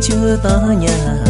就到呀。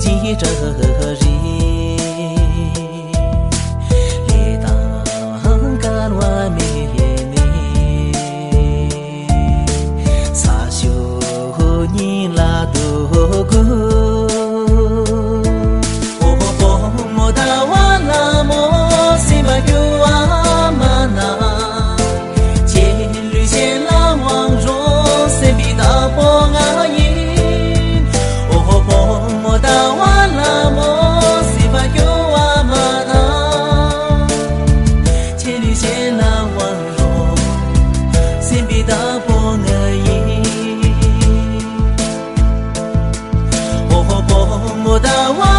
记着你 simbi da po nga yi Oho po mo da wa